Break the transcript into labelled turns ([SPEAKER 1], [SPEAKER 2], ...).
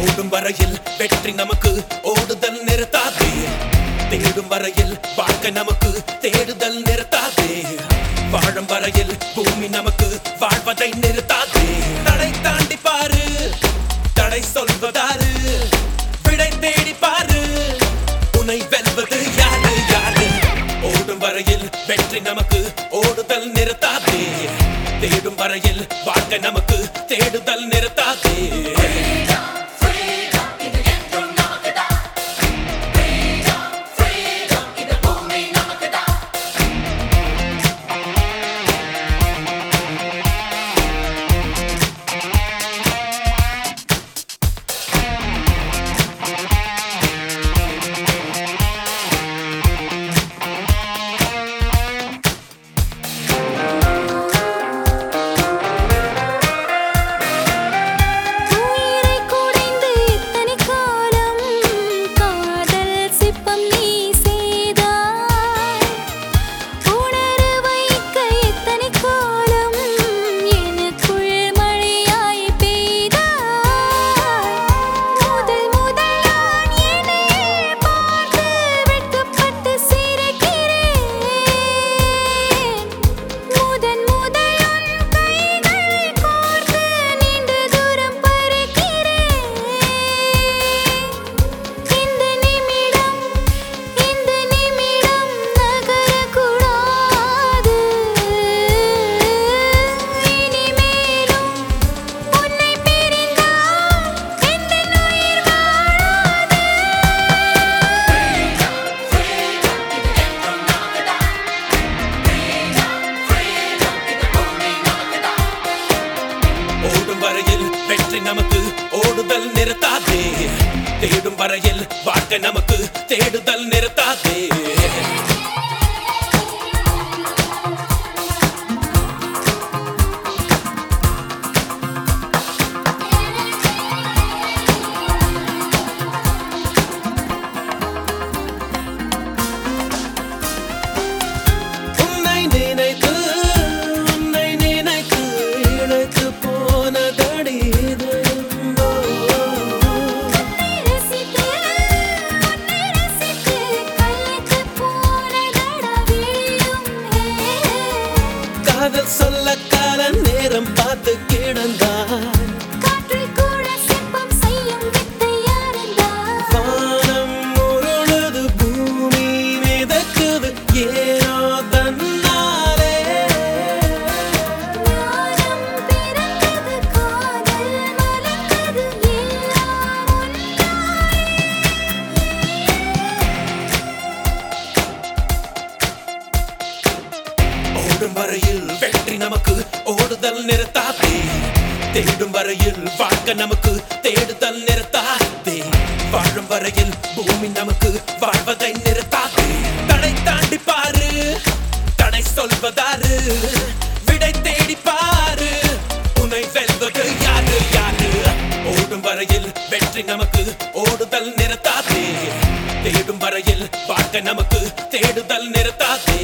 [SPEAKER 1] ஓடும் வரையில் வெற்றி நமக்கு ஓடுதல் நிறுத்தாதே. தேடும் வரையில் வாழ்க்கை நமக்கு தேடுதல் நிறுத்தாதே. வாழும் வரையில் பூமி நமக்கு வாழ்வதை நிறுத்தாதே. தடை தாண்டி பாரு தடை சொல்வதாறு விடை தேடி பாரு. உனை வெல்வது யாரு யாரு? ஓடும் வரையில் வெற்றி நமக்கு ஓடுதல் நிறுத்தாதே. தேடும் வரையில் வாழ்க்கை நமக்கு தேடுதல் நிறுத்தாதே. வரையில் வாழ்க்கை நமக்கு தேடுதல் நிறுத்தாது.
[SPEAKER 2] and
[SPEAKER 1] ஓடும் வரையில் வெற்றி நமக்கு ஓடுதல் நிறுத்தாதே. தேடும் வரையில் வாழ்க்கை நமக்கு தேடுதல் நிறுத்தாதே. வாழும் வரையில் பூமி நமக்கு வாழ்வதை நிறுத்தாதே. தடை தாண்டி பாரு தடை சொல்வதாரு. விடை தேடி பாரு உன்னை வெல்வது யாரு யாரு? ஓடும் வரையில் வெற்றி நமக்கு ஓடுதல் நிறுத்தாதே. தேடும் வரையில் வாழ்க்கை நமக்கு தேடுதல் நிறுத்தாதே.